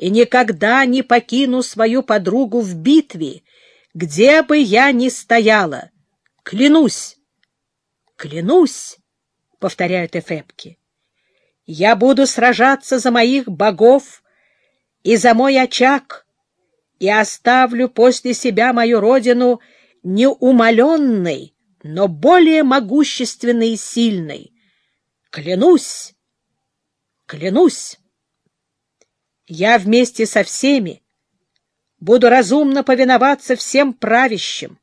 и никогда не покину свою подругу в битве, где бы я ни стояла. Клянусь! Клянусь! — повторяют эфепки. Я буду сражаться за моих богов и за мой очаг, и оставлю после себя мою родину неумоленной, но более могущественной и сильной. Клянусь! Клянусь! Я вместе со всеми буду разумно повиноваться всем правящим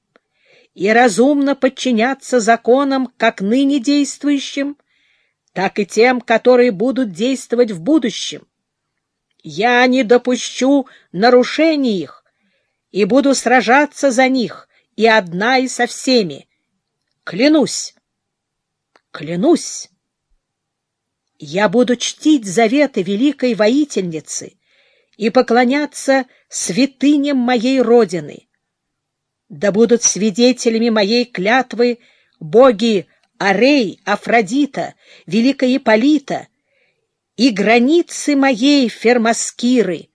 и разумно подчиняться законам как ныне действующим, так и тем, которые будут действовать в будущем. Я не допущу нарушений их и буду сражаться за них, и одна, и со всеми. Клянусь! Клянусь! Я буду чтить заветы великой воительницы и поклоняться святыням моей Родины. Да будут свидетелями моей клятвы боги Арей, Афродита, Великая Ипполита и границы моей Фермаскиры,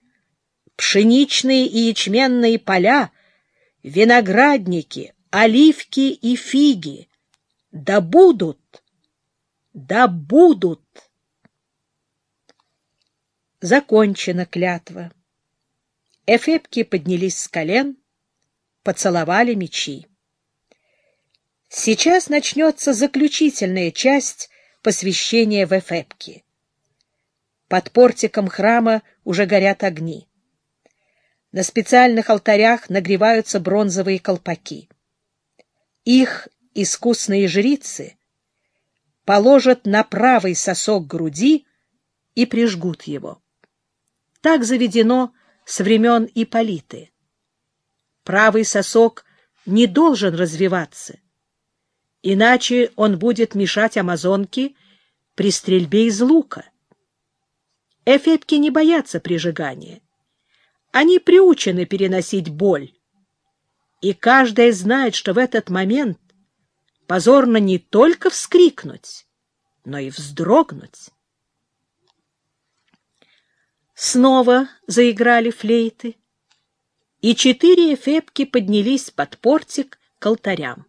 пшеничные и ячменные поля, виноградники, оливки и фиги. Да будут, да будут. Закончена клятва. Эфепки поднялись с колен, поцеловали мечи. Сейчас начнется заключительная часть посвящения в Эфепки. Под портиком храма уже горят огни. На специальных алтарях нагреваются бронзовые колпаки. Их искусные жрицы положат на правый сосок груди и прижгут его. Так заведено с времен Иполиты. Правый сосок не должен развиваться, иначе он будет мешать амазонке при стрельбе из лука. Эфепки не боятся прижигания. Они приучены переносить боль. И каждая знает, что в этот момент позорно не только вскрикнуть, но и вздрогнуть. Снова заиграли флейты, и четыре эфепки поднялись под портик к алтарям.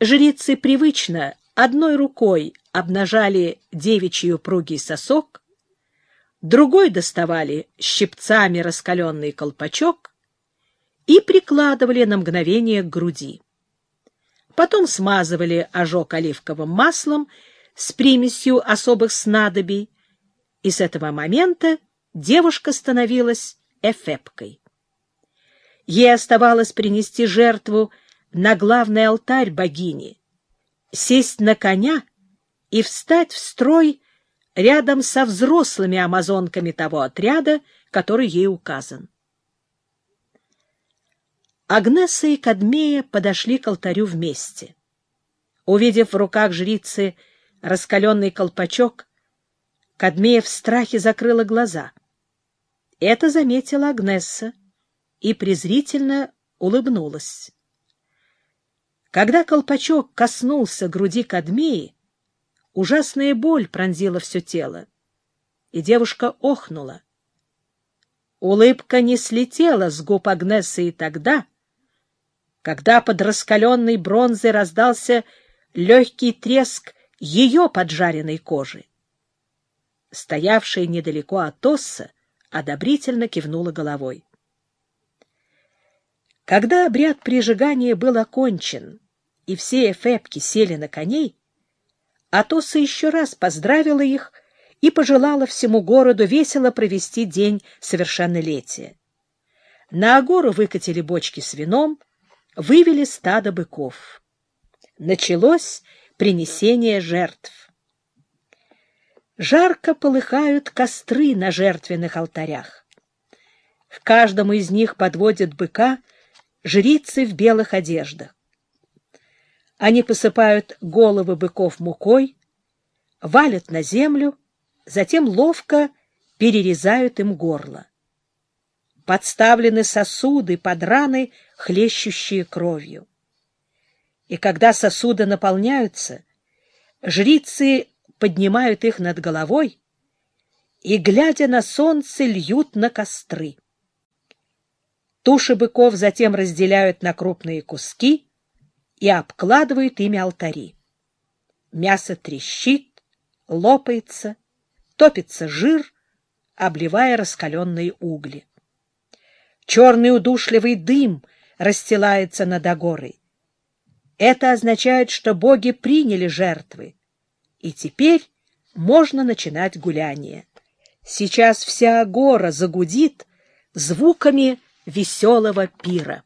Жрицы привычно одной рукой обнажали девичий упругий сосок, другой доставали щипцами раскаленный колпачок и прикладывали на мгновение к груди. Потом смазывали ожог оливковым маслом с примесью особых снадобий, и с этого момента девушка становилась эфепкой. Ей оставалось принести жертву на главный алтарь богини, сесть на коня и встать в строй рядом со взрослыми амазонками того отряда, который ей указан. Агнеса и Кадмея подошли к алтарю вместе. Увидев в руках жрицы раскаленный колпачок, Кадмея в страхе закрыла глаза. Это заметила Агнесса и презрительно улыбнулась. Когда колпачок коснулся груди Кадмеи, ужасная боль пронзила все тело, и девушка охнула. Улыбка не слетела с губ Агнессы и тогда, когда под раскаленной бронзой раздался легкий треск ее поджаренной кожи. Стоявшая недалеко от Тосса одобрительно кивнула головой. Когда обряд прижигания был окончен, и все эфепки сели на коней, Атоса еще раз поздравила их и пожелала всему городу весело провести день совершеннолетия. На агору выкатили бочки с вином, вывели стадо быков. Началось принесение жертв. Жарко полыхают костры на жертвенных алтарях. К каждому из них подводят быка жрицы в белых одеждах. Они посыпают головы быков мукой, валят на землю, затем ловко перерезают им горло. Подставлены сосуды под раны, хлещущие кровью. И когда сосуды наполняются, жрицы поднимают их над головой и, глядя на солнце, льют на костры. Туши быков затем разделяют на крупные куски и обкладывают ими алтари. Мясо трещит, лопается, топится жир, обливая раскаленные угли. Черный удушливый дым расстилается над Агорой. Это означает, что боги приняли жертвы, и теперь можно начинать гуляние. Сейчас вся Агора загудит звуками веселого пира.